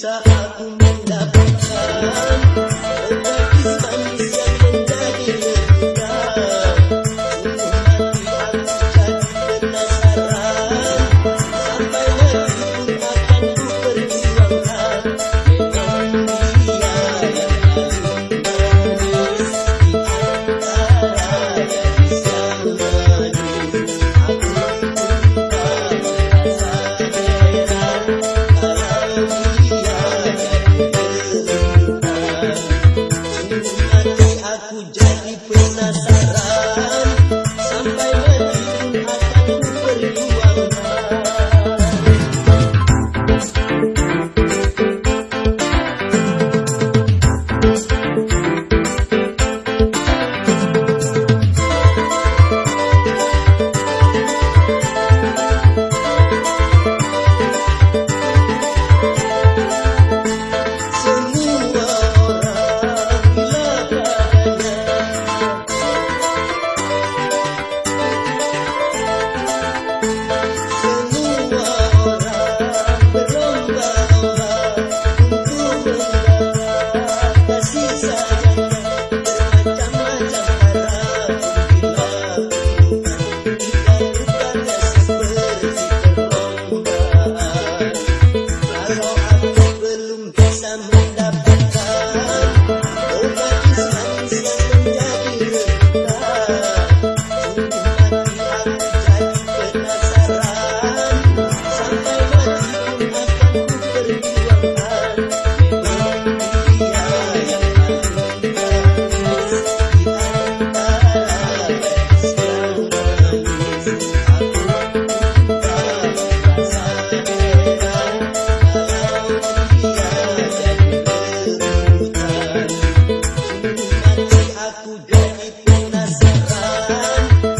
sa akong nalapitan jadi penasaran Sampai San en una serrada.